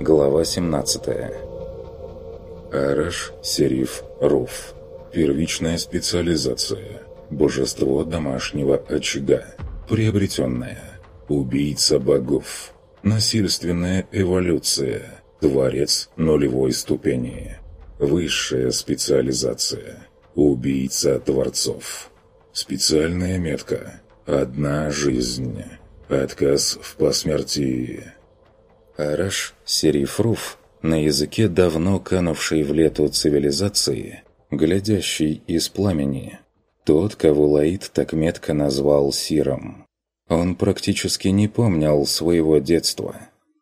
Глава 17 Араш Сериф Руф. Первичная специализация. Божество домашнего очага. Приобретенная. Убийца богов. Насильственная эволюция. Творец нулевой ступени. Высшая специализация. Убийца творцов. Специальная метка. Одна жизнь. Отказ в посмертии. Араш Сериф Руф на языке давно канувшей в лету цивилизации, глядящий из пламени. Тот, кого Лаид так метко назвал Сиром. Он практически не помнил своего детства.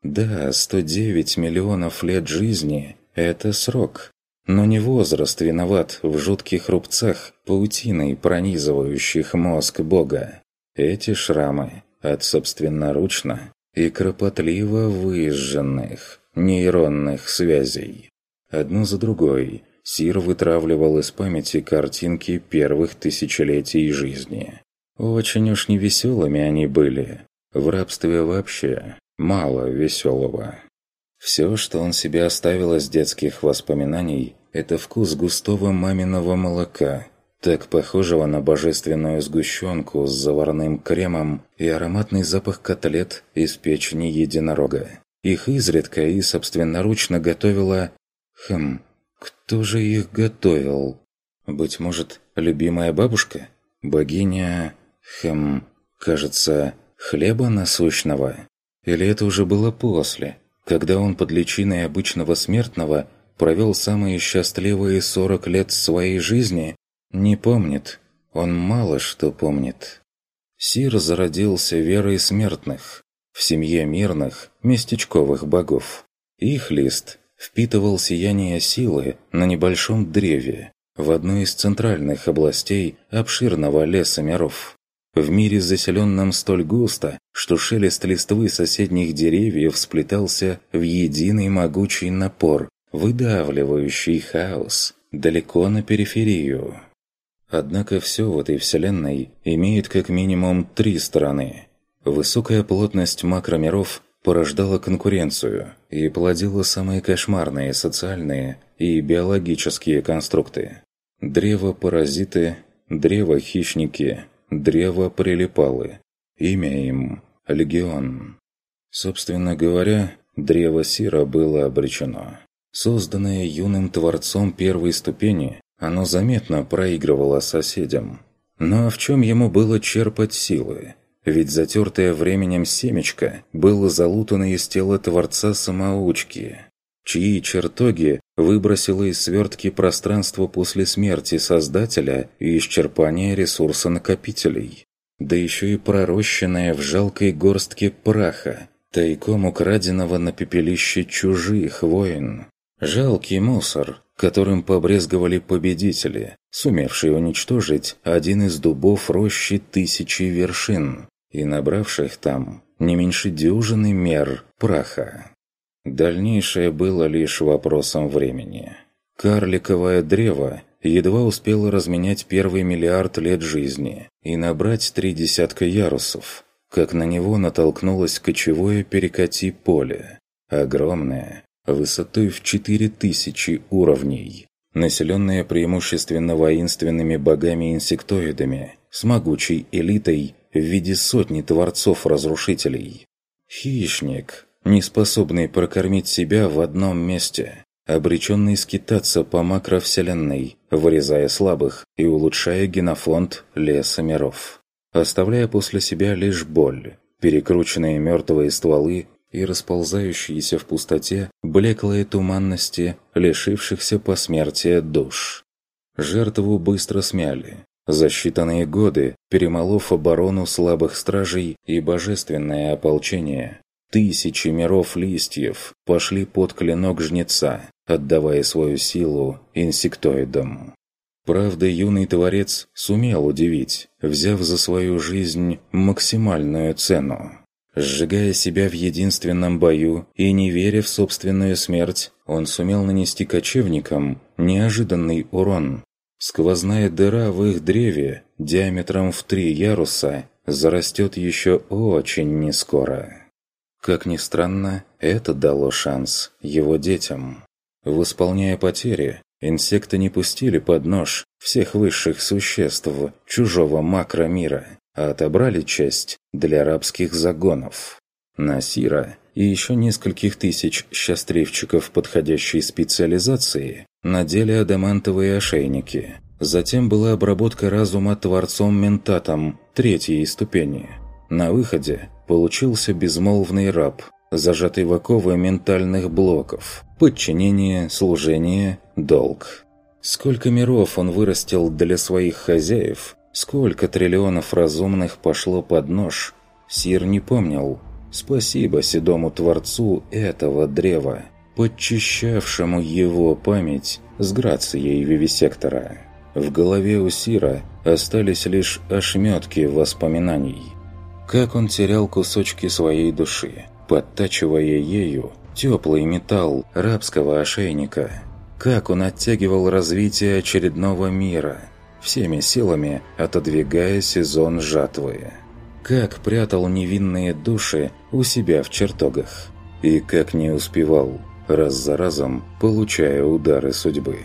Да, 109 миллионов лет жизни – это срок. Но не возраст виноват в жутких рубцах, паутиной пронизывающих мозг Бога. Эти шрамы от собственноручно и кропотливо выжженных нейронных связей. Одну за другой Сир вытравливал из памяти картинки первых тысячелетий жизни. Очень уж невеселыми они были. В рабстве вообще мало веселого. Все, что он себе оставил из детских воспоминаний, это вкус густого маминого молока, так похожего на божественную сгущенку с заварным кремом и ароматный запах котлет из печени единорога. Их изредка и собственноручно готовила... Хм, кто же их готовил? Быть может, любимая бабушка? Богиня... Хм, кажется, хлеба насущного? Или это уже было после, когда он под личиной обычного смертного провел самые счастливые 40 лет своей жизни? Не помнит. Он мало что помнит. Сир зародился верой смертных, в семье мирных, местечковых богов. Их лист впитывал сияние силы на небольшом древе в одной из центральных областей обширного леса миров. В мире, заселенном столь густо, что шелест листвы соседних деревьев сплетался в единый могучий напор, выдавливающий хаос далеко на периферию. Однако все в этой вселенной имеет как минимум три стороны. Высокая плотность макромиров порождала конкуренцию и плодила самые кошмарные социальные и биологические конструкты. Древо-паразиты, древо-хищники, древо-прилипалы. Имя им – Легион. Собственно говоря, древо Сира было обречено. Созданное юным творцом первой ступени, оно заметно проигрывало соседям. Но в чем ему было черпать силы? Ведь затертое временем семечко было залутано из тела Творца-самоучки, чьи чертоги выбросило из свертки пространство после смерти Создателя и исчерпания ресурса накопителей. Да еще и пророщенное в жалкой горстке праха, тайком украденного на пепелище чужих воин. Жалкий мусор, которым побрезговали победители, сумевшие уничтожить один из дубов рощи тысячи вершин и набравших там не меньше дюжины мер праха. Дальнейшее было лишь вопросом времени. Карликовое древо едва успело разменять первый миллиард лет жизни и набрать три десятка ярусов, как на него натолкнулось кочевое перекати поле. Огромное, высотой в 4000 уровней, населенное преимущественно воинственными богами-инсектоидами, с могучей элитой в виде сотни творцов-разрушителей. Хищник, не способный прокормить себя в одном месте, обреченный скитаться по макровселенной, вырезая слабых и улучшая генофонд леса миров, оставляя после себя лишь боль, перекрученные мертвые стволы и расползающиеся в пустоте блеклые туманности лишившихся посмертия душ. Жертву быстро смяли. За считанные годы, перемолов оборону слабых стражей и божественное ополчение, тысячи миров листьев пошли под клинок жнеца, отдавая свою силу инсектоидам. Правда, юный творец сумел удивить, взяв за свою жизнь максимальную цену. Сжигая себя в единственном бою и не веря в собственную смерть, он сумел нанести кочевникам неожиданный урон. Сквозная дыра в их древе диаметром в три яруса зарастет еще очень нескоро. Как ни странно, это дало шанс его детям. Восполняя потери, инсекты не пустили под нож всех высших существ чужого макромира, а отобрали часть для рабских загонов. Насира и еще нескольких тысяч счастливчиков подходящей специализации надели адамантовые ошейники. Затем была обработка разума Творцом-Ментатом третьей ступени. На выходе получился безмолвный раб, зажатый в оковы ментальных блоков. Подчинение, служение, долг. Сколько миров он вырастил для своих хозяев, сколько триллионов разумных пошло под нож, Сир не помнил. Спасибо седому Творцу этого древа, подчищавшему его память с грацией вивисектора. В голове у Сира остались лишь ошметки воспоминаний. Как он терял кусочки своей души, подтачивая ею теплый металл рабского ошейника. Как он оттягивал развитие очередного мира, всеми силами отодвигая сезон жатвы. Как прятал невинные души у себя в чертогах. И как не успевал, раз за разом получая удары судьбы.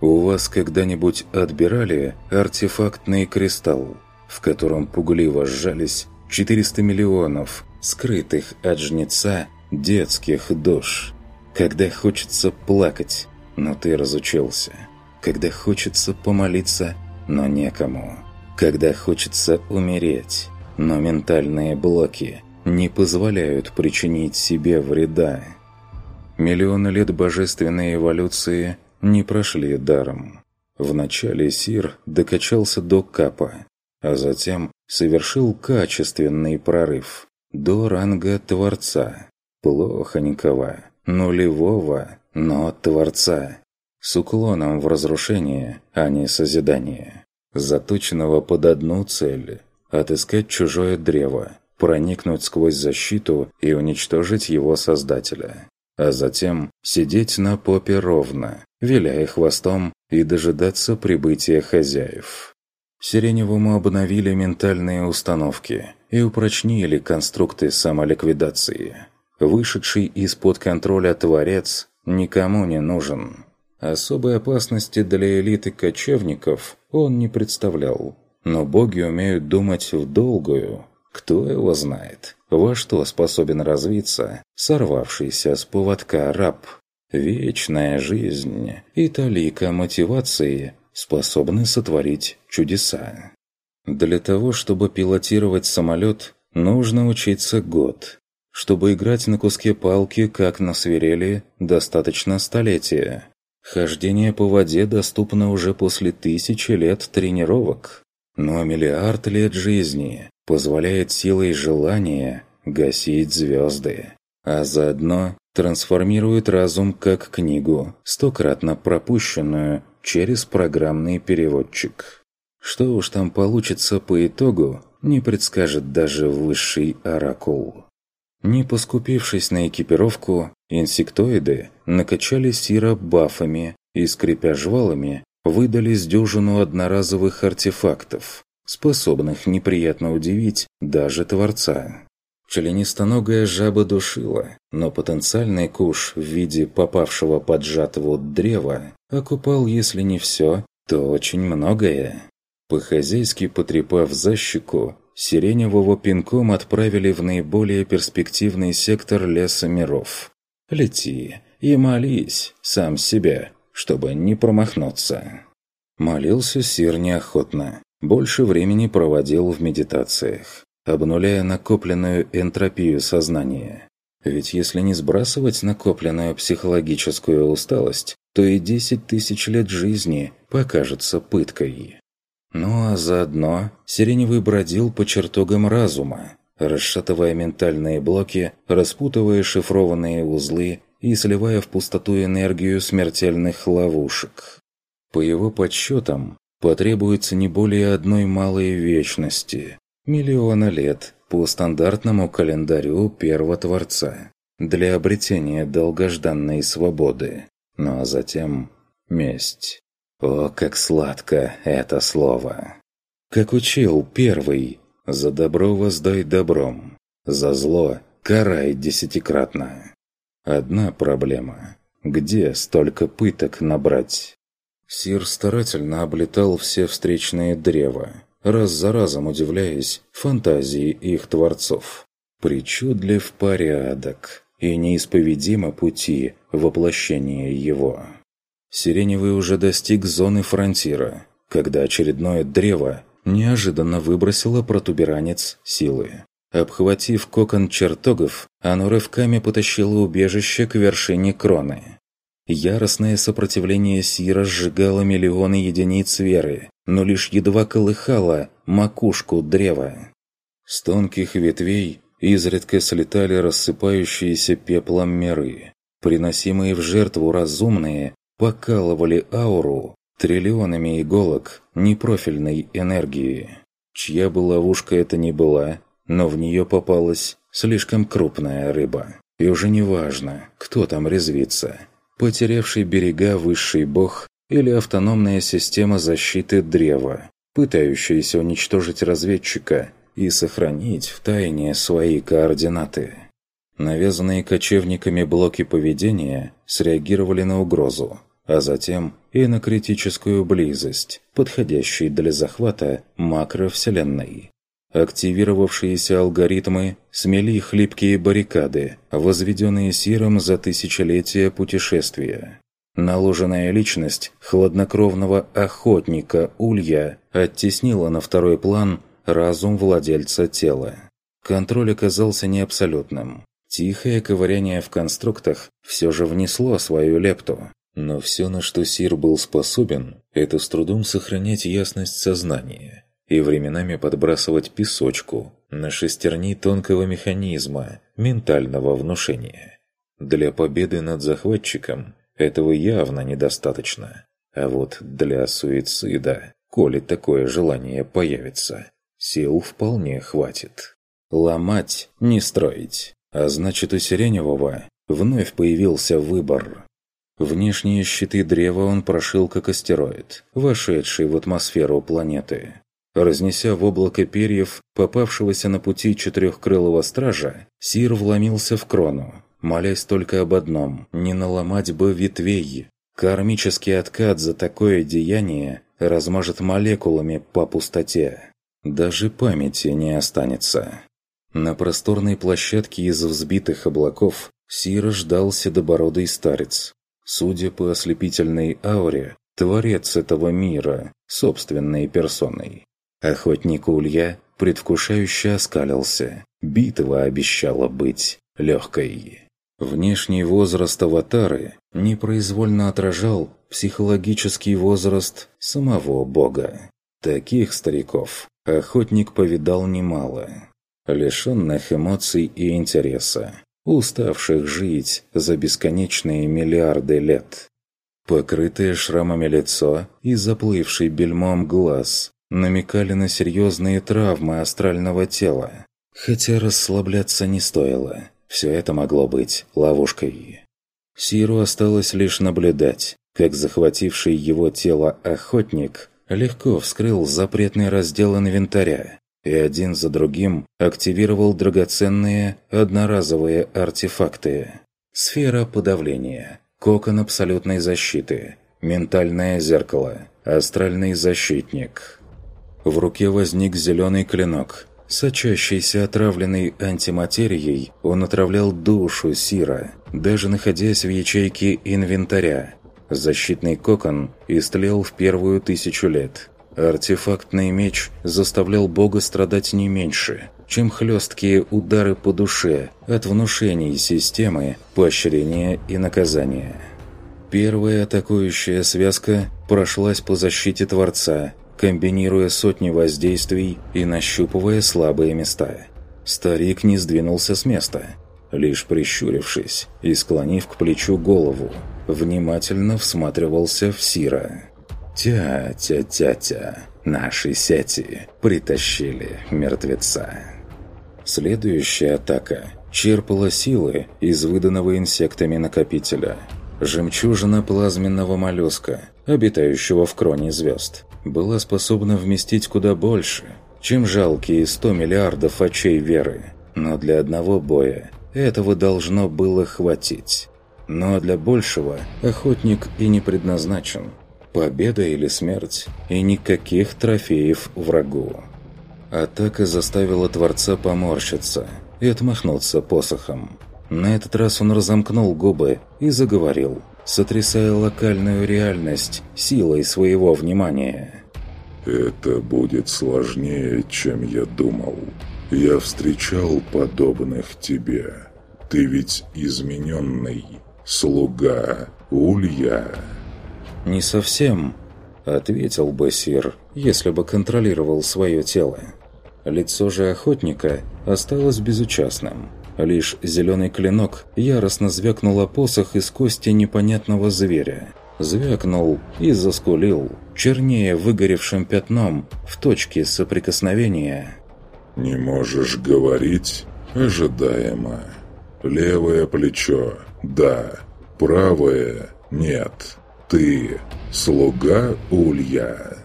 У вас когда-нибудь отбирали артефактный кристалл, в котором пугливо сжались 400 миллионов скрытых от жнеца детских душ? Когда хочется плакать, но ты разучился. Когда хочется помолиться, но некому. Когда хочется умереть, но ментальные блоки не позволяют причинить себе вреда. Миллионы лет божественной эволюции не прошли даром. Вначале Сир докачался до Капа, а затем совершил качественный прорыв до ранга Творца. Плохонького, нулевого, но Творца. С уклоном в разрушение, а не созидание. Заточенного под одну цель – отыскать чужое древо, проникнуть сквозь защиту и уничтожить его создателя а затем сидеть на попе ровно, виляя хвостом и дожидаться прибытия хозяев. Сиреневому обновили ментальные установки и упрочнили конструкты самоликвидации. Вышедший из-под контроля Творец никому не нужен. Особой опасности для элиты кочевников он не представлял. Но боги умеют думать в долгую. Кто его знает? во что способен развиться сорвавшийся с поводка раб. Вечная жизнь и талика мотивации способны сотворить чудеса. Для того, чтобы пилотировать самолет, нужно учиться год. Чтобы играть на куске палки, как на свирели, достаточно столетия. Хождение по воде доступно уже после тысячи лет тренировок. Но миллиард лет жизни позволяет силой желания гасить звезды, а заодно трансформирует разум как книгу, стократно пропущенную через программный переводчик. Что уж там получится по итогу, не предскажет даже высший оракул. Не поскупившись на экипировку, инсектоиды накачали Сира бафами и, скрипя жвалами, выдали с дюжину одноразовых артефактов, способных неприятно удивить даже Творца. Членистоногая жаба душила, но потенциальный куш в виде попавшего под жатву древа окупал, если не все, то очень многое. По-хозяйски потрепав за щеку, Сиреневого пинком отправили в наиболее перспективный сектор леса миров. «Лети и молись сам себя, чтобы не промахнуться». Молился Сир неохотно, больше времени проводил в медитациях обнуляя накопленную энтропию сознания. Ведь если не сбрасывать накопленную психологическую усталость, то и 10 тысяч лет жизни покажутся пыткой. Ну а заодно Сиреневый бродил по чертогам разума, расшатывая ментальные блоки, распутывая шифрованные узлы и сливая в пустоту энергию смертельных ловушек. По его подсчетам, потребуется не более одной малой вечности, миллиона лет по стандартному календарю Первого Творца для обретения долгожданной свободы. Ну а затем месть. О, как сладко это слово! Как учил первый, за добро воздай добром, за зло карай десятикратно. Одна проблема. Где столько пыток набрать? Сир старательно облетал все встречные древа, раз за разом удивляясь фантазии их творцов. Причудлив порядок и неисповедимо пути воплощения его. Сиреневый уже достиг зоны фронтира, когда очередное древо неожиданно выбросило протуберанец силы. Обхватив кокон чертогов, оно рывками потащило убежище к вершине кроны. Яростное сопротивление Сира сжигало миллионы единиц веры, но лишь едва колыхало макушку древа. С тонких ветвей изредка слетали рассыпающиеся пеплом миры. Приносимые в жертву разумные покалывали ауру триллионами иголок непрофильной энергии. Чья бы ловушка это ни была, но в нее попалась слишком крупная рыба. И уже не важно, кто там резвится. Потерявший берега высший бог или автономная система защиты древа, пытающаяся уничтожить разведчика и сохранить в тайне свои координаты. Навязанные кочевниками блоки поведения среагировали на угрозу, а затем и на критическую близость, подходящей для захвата макровселенной. Активировавшиеся алгоритмы смели хлипкие баррикады, возведенные Сиром за тысячелетия путешествия. Наложенная личность хладнокровного охотника Улья оттеснила на второй план разум владельца тела. Контроль оказался не абсолютным. Тихое ковыряние в конструктах все же внесло свою лепту. Но все, на что Сир был способен, это с трудом сохранять ясность сознания и временами подбрасывать песочку на шестерни тонкого механизма ментального внушения. Для победы над захватчиком этого явно недостаточно. А вот для суицида, коли такое желание появится, сил вполне хватит. Ломать, не строить. А значит, у Сиреневого вновь появился выбор. Внешние щиты древа он прошил как астероид, вошедший в атмосферу планеты. Разнеся в облако перьев попавшегося на пути четырехкрылого стража, Сир вломился в крону, молясь только об одном – не наломать бы ветвей. Кармический откат за такое деяние размажет молекулами по пустоте. Даже памяти не останется. На просторной площадке из взбитых облаков Сира ждал седобородый старец. Судя по ослепительной ауре, творец этого мира, собственной персоной. Охотник Улья предвкушающе оскалился. Битва обещала быть легкой. Внешний возраст аватары непроизвольно отражал психологический возраст самого бога. Таких стариков охотник повидал немало. Лишенных эмоций и интереса, уставших жить за бесконечные миллиарды лет. Покрытое шрамами лицо и заплывший бельмом глаз намекали на серьезные травмы астрального тела. Хотя расслабляться не стоило. Все это могло быть ловушкой. Сиру осталось лишь наблюдать, как захвативший его тело охотник легко вскрыл запретный раздел инвентаря и один за другим активировал драгоценные одноразовые артефакты. Сфера подавления, кокон абсолютной защиты, ментальное зеркало, астральный защитник – в руке возник зеленый клинок. Сочащийся отравленной антиматерией, он отравлял душу Сира, даже находясь в ячейке инвентаря. Защитный кокон истлел в первую тысячу лет. Артефактный меч заставлял бога страдать не меньше, чем хлесткие удары по душе от внушений системы поощрения и наказания. Первая атакующая связка прошлась по защите Творца, комбинируя сотни воздействий и нащупывая слабые места. Старик не сдвинулся с места, лишь прищурившись и склонив к плечу голову, внимательно всматривался в Сира. «Тя-тя-тя-тя, наши сети притащили мертвеца». Следующая атака черпала силы из выданного инсектами накопителя. Жемчужина плазменного моллюска, обитающего в кроне звезд была способна вместить куда больше, чем жалкие 100 миллиардов очей веры. Но для одного боя этого должно было хватить. Но для большего охотник и не предназначен. Победа или смерть, и никаких трофеев врагу. Атака заставила Творца поморщиться и отмахнуться посохом. На этот раз он разомкнул губы и заговорил, сотрясая локальную реальность силой своего внимания. «Это будет сложнее, чем я думал. Я встречал подобных тебе. Ты ведь измененный, слуга Улья». «Не совсем», — ответил бы Сир, если бы контролировал свое тело. Лицо же охотника осталось безучастным. Лишь зеленый клинок яростно звякнул о посох из кости непонятного зверя. Звякнул и заскулил, чернее выгоревшим пятном в точке соприкосновения. «Не можешь говорить? Ожидаемо. Левое плечо – да. Правое – нет. Ты – слуга Улья».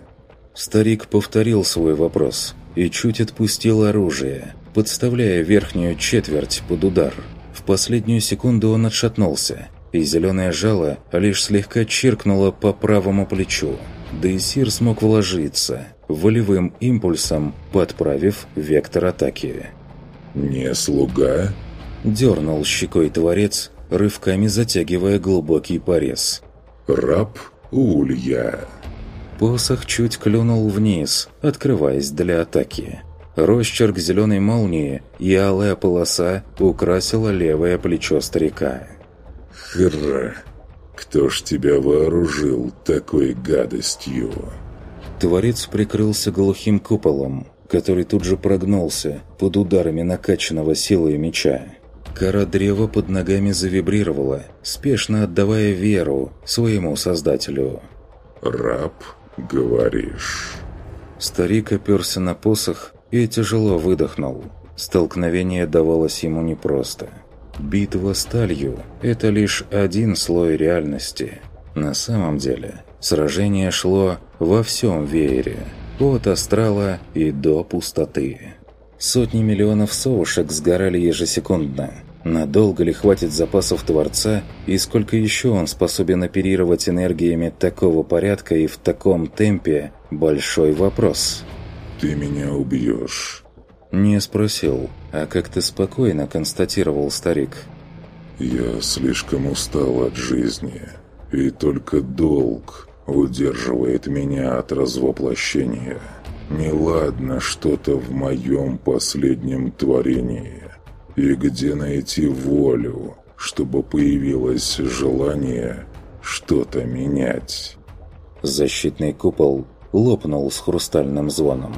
Старик повторил свой вопрос и чуть отпустил оружие, подставляя верхнюю четверть под удар. В последнюю секунду он отшатнулся, и зеленое жало лишь слегка чиркнуло по правому плечу. Дейсир смог вложиться, волевым импульсом подправив вектор атаки. «Не слуга?» Дернул щекой творец, рывками затягивая глубокий порез. «Раб Улья». Посох чуть клюнул вниз, открываясь для атаки. Росчерк зеленой молнии и алая полоса украсила левое плечо старика. «Хра! Кто ж тебя вооружил такой гадостью?» Творец прикрылся глухим куполом, который тут же прогнулся под ударами накачанного силой меча. Кора древа под ногами завибрировала, спешно отдавая веру своему создателю. «Раб, говоришь?» Старик оперся на посох и тяжело выдохнул. Столкновение давалось ему непросто. Битва сталью – это лишь один слой реальности. На самом деле, сражение шло во всем веере, от астрала и до пустоты. Сотни миллионов совушек сгорали ежесекундно. Надолго ли хватит запасов Творца, и сколько еще он способен оперировать энергиями такого порядка и в таком темпе – большой вопрос. «Ты меня убьешь». Не спросил, а как-то спокойно констатировал старик. «Я слишком устал от жизни, и только долг удерживает меня от развоплощения. Неладно что-то в моем последнем творении. И где найти волю, чтобы появилось желание что-то менять?» Защитный купол лопнул с хрустальным звоном.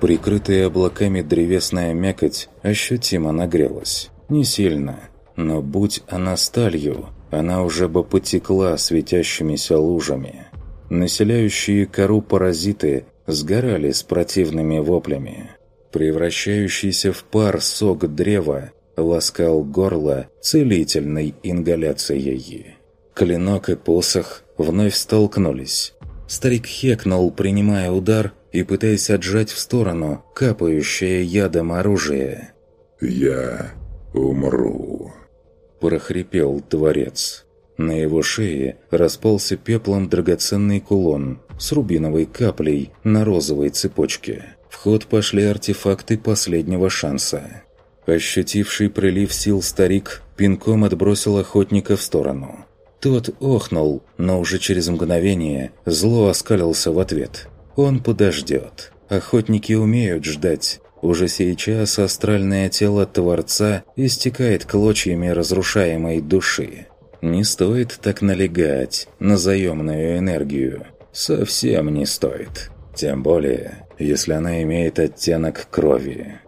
Прикрытая облаками древесная мякоть ощутимо нагрелась. Не сильно, но будь она сталью, она уже бы потекла светящимися лужами. Населяющие кору паразиты сгорали с противными воплями. Превращающийся в пар сок древа ласкал горло целительной ингаляцией. Клинок и посох вновь столкнулись. Старик хекнул, принимая удар и пытаясь отжать в сторону капающее ядом оружие. «Я умру», – прохрипел Творец. На его шее распался пеплом драгоценный кулон с рубиновой каплей на розовой цепочке. В ход пошли артефакты последнего шанса. Ощутивший прилив сил старик пинком отбросил охотника в сторону. Тот охнул, но уже через мгновение зло оскалился в ответ. Он подождет. Охотники умеют ждать. Уже сейчас астральное тело Творца истекает клочьями разрушаемой души. Не стоит так налегать на заемную энергию. Совсем не стоит. Тем более, если она имеет оттенок крови.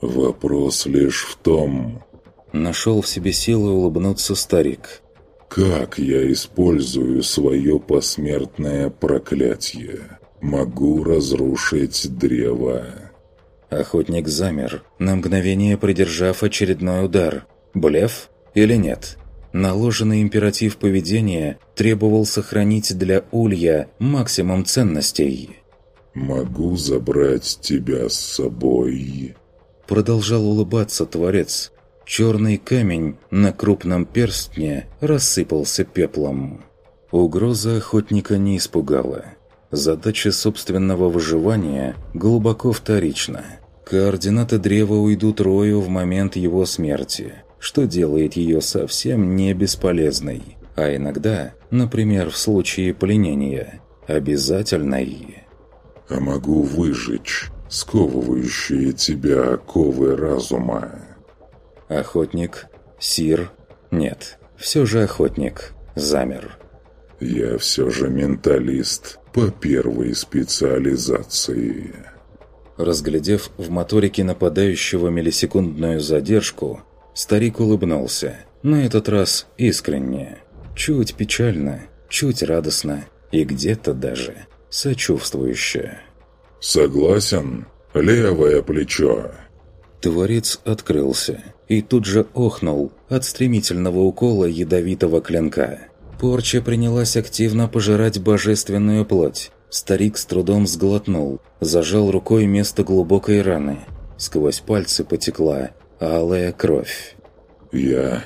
«Вопрос лишь в том...» Нашел в себе силы улыбнуться старик. «Как я использую свое посмертное проклятие?» Могу разрушить древо. Охотник замер, на мгновение придержав очередной удар. Блеф или нет? Наложенный императив поведения требовал сохранить для Улья максимум ценностей. «Могу забрать тебя с собой». Продолжал улыбаться Творец. Черный камень на крупном перстне рассыпался пеплом. Угроза охотника не испугала. Задача собственного выживания глубоко вторична. Координаты древа уйдут Рою в момент его смерти, что делает ее совсем не бесполезной, а иногда, например, в случае пленения, обязательной. «А могу выжечь сковывающие тебя оковы разума». Охотник, Сир, нет, все же охотник, замер. «Я все же менталист по первой специализации». Разглядев в моторике нападающего миллисекундную задержку, старик улыбнулся, на этот раз искренне. Чуть печально, чуть радостно и где-то даже сочувствующе. «Согласен? Левое плечо!» Творец открылся и тут же охнул от стремительного укола ядовитого клинка. Порча принялась активно пожирать божественную плоть. Старик с трудом сглотнул, зажал рукой место глубокой раны. Сквозь пальцы потекла алая кровь. «Я...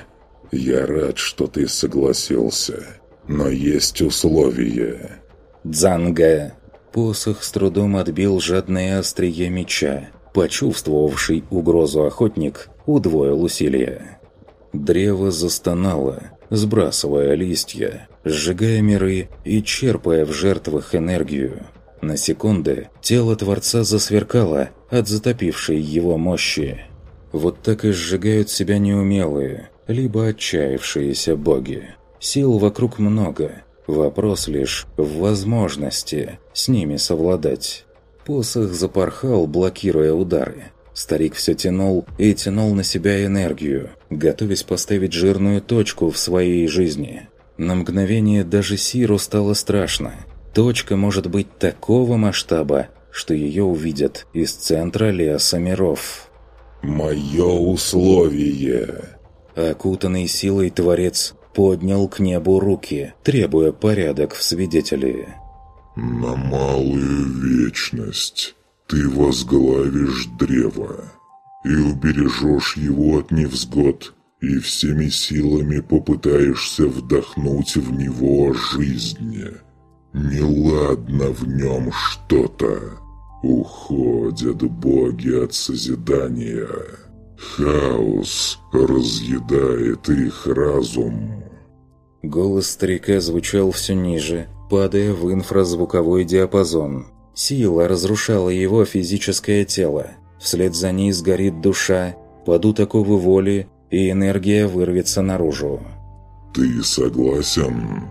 я рад, что ты согласился, но есть условия». «Дзанга!» Посох с трудом отбил жадное острие меча. Почувствовавший угрозу охотник удвоил усилия. Древо застонало, сбрасывая листья, сжигая миры и черпая в жертвах энергию. На секунды тело Творца засверкало от затопившей его мощи. Вот так и сжигают себя неумелые, либо отчаявшиеся боги. Сил вокруг много, вопрос лишь в возможности с ними совладать. Посох запорхал, блокируя удары. Старик все тянул и тянул на себя энергию, готовясь поставить жирную точку в своей жизни. На мгновение даже Сиру стало страшно. Точка может быть такого масштаба, что ее увидят из центра леса миров. «Мое условие!» Окутанный силой Творец поднял к небу руки, требуя порядок в свидетели. «На малую вечность ты возглавишь древо и убережешь его от невзгод, и всеми силами попытаешься вдохнуть в него жизнь. Неладно в нем что-то. Уходят боги от созидания. Хаос разъедает их разум. Голос старика звучал все ниже, падая в инфразвуковой диапазон. Сила разрушала его физическое тело. Вслед за ней сгорит душа, падут оковы воли, и энергия вырвется наружу. «Ты согласен?»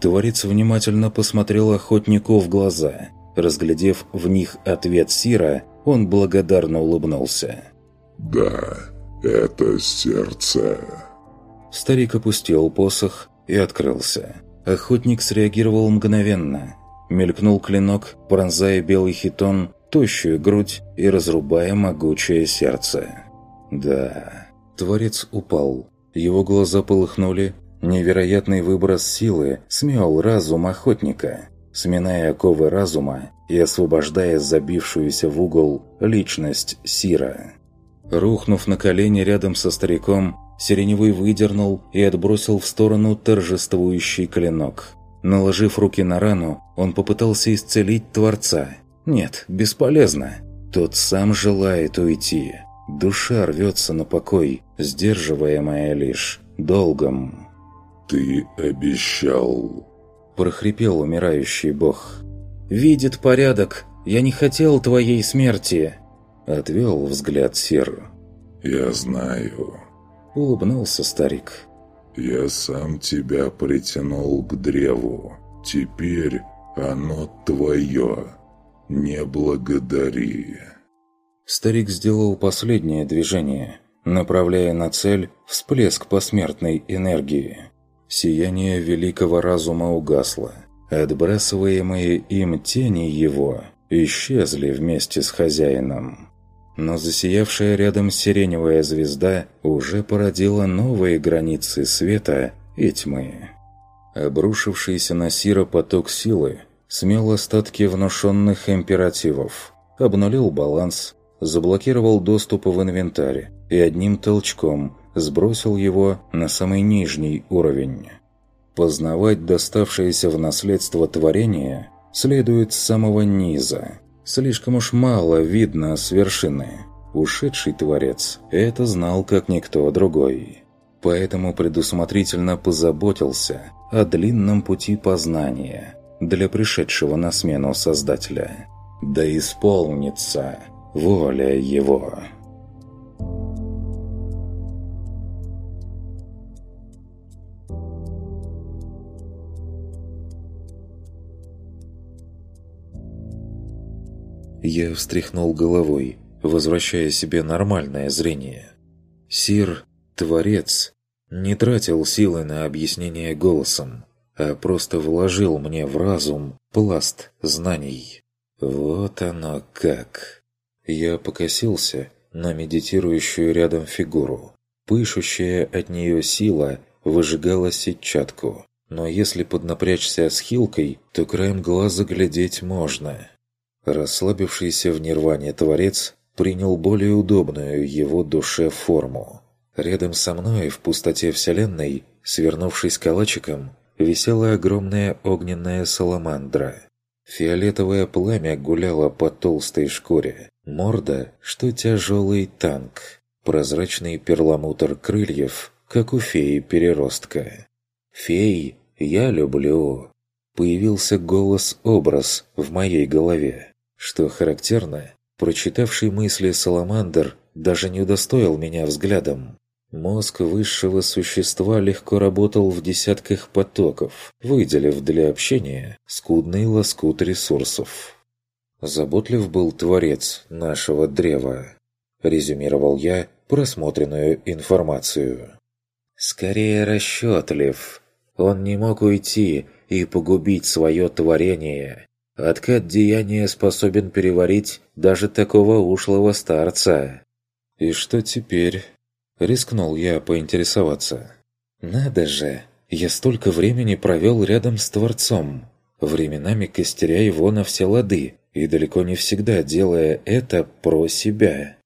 Творец внимательно посмотрел охотнику в глаза. Разглядев в них ответ Сира, он благодарно улыбнулся. «Да, это сердце». Старик опустил посох и открылся. Охотник среагировал мгновенно – Мелькнул клинок, пронзая белый хитон, тощую грудь и разрубая могучее сердце. Да, Творец упал. Его глаза полыхнули. Невероятный выброс силы смел разум охотника, сминая оковы разума и освобождая забившуюся в угол личность Сира. Рухнув на колени рядом со стариком, Сиреневый выдернул и отбросил в сторону торжествующий клинок – Наложив руки на рану, он попытался исцелить Творца. Нет, бесполезно. Тот сам желает уйти. Душа рвется на покой, сдерживаемая лишь долгом. «Ты обещал...» прохрипел умирающий бог. «Видит порядок. Я не хотел твоей смерти!» Отвел взгляд Сир. «Я знаю...» Улыбнулся старик. Я сам тебя притянул к древу. Теперь оно твое. Не благодари». Старик сделал последнее движение, направляя на цель всплеск посмертной энергии. Сияние великого разума угасло. Отбрасываемые им тени его исчезли вместе с хозяином но засиявшая рядом сиреневая звезда уже породила новые границы света и тьмы. Обрушившийся на Сира поток силы смел остатки внушенных императивов, обнулил баланс заблокировал доступ в инвентарь и одним толчком сбросил его на самый нижний уровень. Познавать доставшееся в наследство творение следует с самого низа. Слишком уж мало видно с вершины. Ушедший творец это знал как никто другой. Поэтому предусмотрительно позаботился о длинном пути познания для пришедшего на смену Создателя. Да исполнится воля его. Я встряхнул головой, возвращая себе нормальное зрение. Сир, Творец, не тратил силы на объяснение голосом, а просто вложил мне в разум пласт знаний. Вот оно как. Я покосился на медитирующую рядом фигуру. Пышущая от нее сила выжигала сетчатку. Но если поднапрячься с хилкой, то краем глаза глядеть можно. Расслабившийся в нирване Творец принял более удобную его душе форму. Рядом со мной, в пустоте Вселенной, свернувшись калачиком, висела огромная огненная саламандра. Фиолетовое пламя гуляло по толстой шкуре. Морда, что тяжелый танк. Прозрачный перламутр крыльев, как у феи-переростка. «Фей, я люблю!» Появился голос-образ в моей голове. Что характерно, прочитавший мысли Саламандр даже не удостоил меня взглядом. Мозг высшего существа легко работал в десятках потоков, выделив для общения скудный лоскут ресурсов. «Заботлив был Творец нашего древа», – резюмировал я просмотренную информацию. «Скорее расчетлив. Он не мог уйти и погубить свое творение, Откат деяния способен переварить даже такого ушлого старца. «И что теперь?» – рискнул я поинтересоваться. «Надо же! Я столько времени провел рядом с Творцом, временами костеря его на все лады, и далеко не всегда делая это про себя.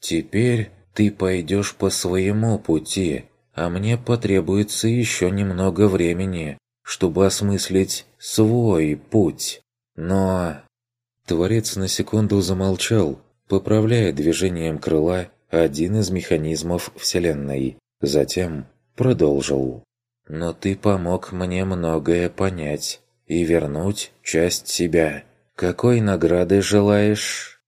Теперь ты пойдешь по своему пути, а мне потребуется еще немного времени, чтобы осмыслить свой путь». Но... Творец на секунду замолчал, поправляя движением крыла один из механизмов Вселенной. Затем продолжил. «Но ты помог мне многое понять и вернуть часть себя. Какой награды желаешь?»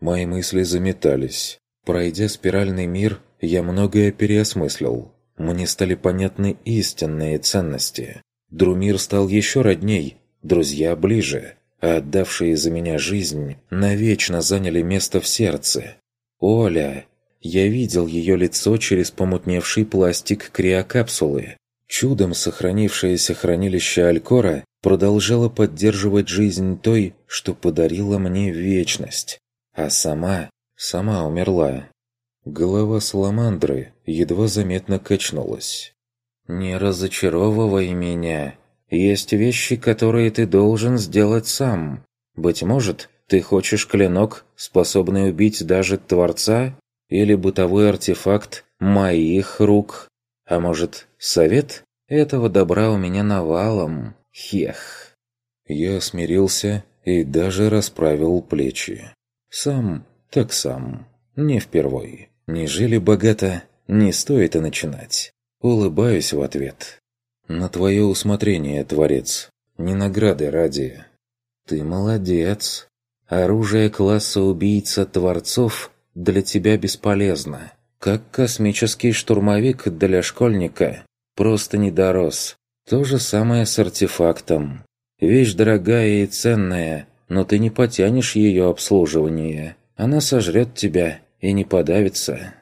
Мои мысли заметались. Пройдя спиральный мир, я многое переосмыслил. Мне стали понятны истинные ценности. Друмир стал еще родней, друзья ближе а отдавшие за меня жизнь навечно заняли место в сердце. Оля! Я видел ее лицо через помутневший пластик криокапсулы. Чудом сохранившееся хранилище Алькора продолжало поддерживать жизнь той, что подарила мне вечность. А сама, сама умерла. Голова Саламандры едва заметно качнулась. «Не разочаровывай меня!» Есть вещи, которые ты должен сделать сам. Быть может, ты хочешь клинок, способный убить даже Творца? Или бытовой артефакт моих рук? А может, совет? Этого добра у меня навалом. Хех. Я смирился и даже расправил плечи. Сам, так сам. Не впервой. Не жили богато, не стоит и начинать. Улыбаюсь в ответ. «На твое усмотрение, Творец. Не награды ради». «Ты молодец. Оружие класса убийца Творцов для тебя бесполезно. Как космический штурмовик для школьника. Просто не дорос. То же самое с артефактом. Вещь дорогая и ценная, но ты не потянешь ее обслуживание. Она сожрет тебя и не подавится».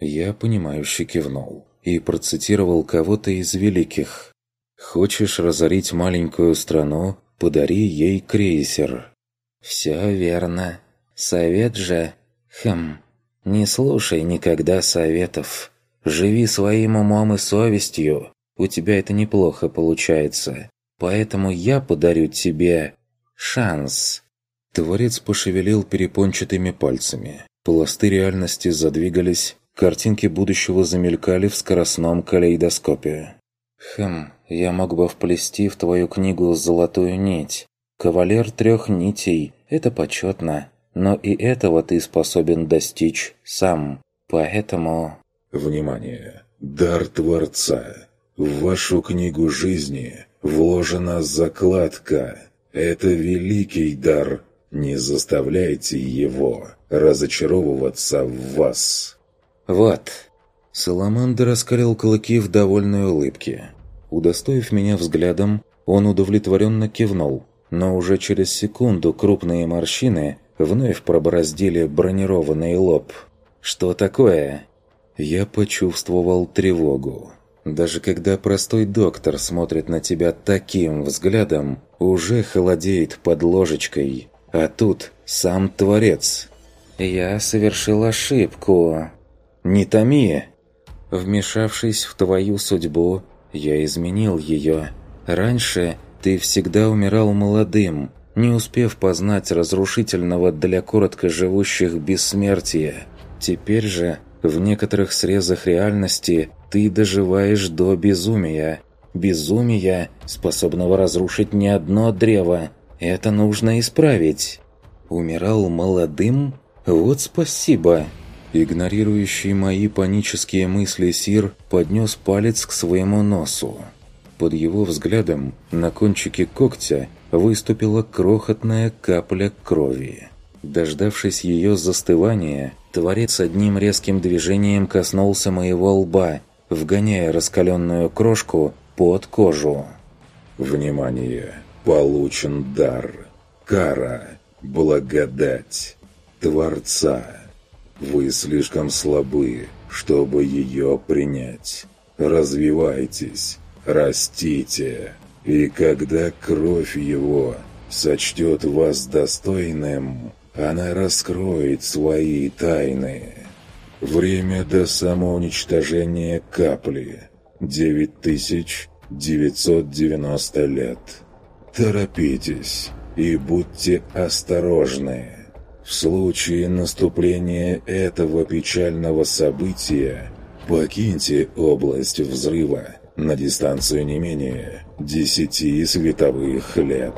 Я понимающе кивнул и процитировал кого-то из великих. «Хочешь разорить маленькую страну? Подари ей крейсер». «Все верно. Совет же... Хм... Не слушай никогда советов. Живи своим умом и совестью. У тебя это неплохо получается. Поэтому я подарю тебе... шанс». Творец пошевелил перепончатыми пальцами, Пласты реальности задвигались, картинки будущего замелькали в скоростном калейдоскопе. «Хм, я мог бы вплести в твою книгу золотую нить. Кавалер трех нитей – это почетно, но и этого ты способен достичь сам. Поэтому...» Внимание! Дар Творца. В вашу книгу жизни вложена закладка. Это великий дар. Не заставляйте его разочаровываться в вас. «Вот». Саламандр раскалил клыки в довольной улыбке. Удостоив меня взглядом, он удовлетворенно кивнул, но уже через секунду крупные морщины вновь пробороздили бронированный лоб. «Что такое?» Я почувствовал тревогу. Даже когда простой доктор смотрит на тебя таким взглядом, уже холодеет под ложечкой. А тут сам Творец. «Я совершил ошибку», не томи!» Вмешавшись в твою судьбу, я изменил ее. Раньше ты всегда умирал молодым, не успев познать разрушительного для короткоживущих бессмертия. Теперь же, в некоторых срезах реальности, ты доживаешь до безумия. Безумия, способного разрушить не одно древо. Это нужно исправить. Умирал молодым? Вот спасибо. Игнорирующий мои панические мысли Сир поднес палец к своему носу. Под его взглядом на кончике когтя выступила крохотная капля крови. Дождавшись ее застывания, Творец одним резким движением коснулся моего лба, вгоняя раскаленную крошку под кожу. «Внимание! Получен дар! Кара! Благодать! Творца!» Вы слишком слабы, чтобы ее принять. Развивайтесь, растите, и когда кровь его сочтет вас достойным, она раскроет свои тайны. Время до самоуничтожения капли – 9990 лет. Торопитесь и будьте осторожны. В случае наступления этого печального события покиньте область взрыва на дистанцию не менее 10 световых лет.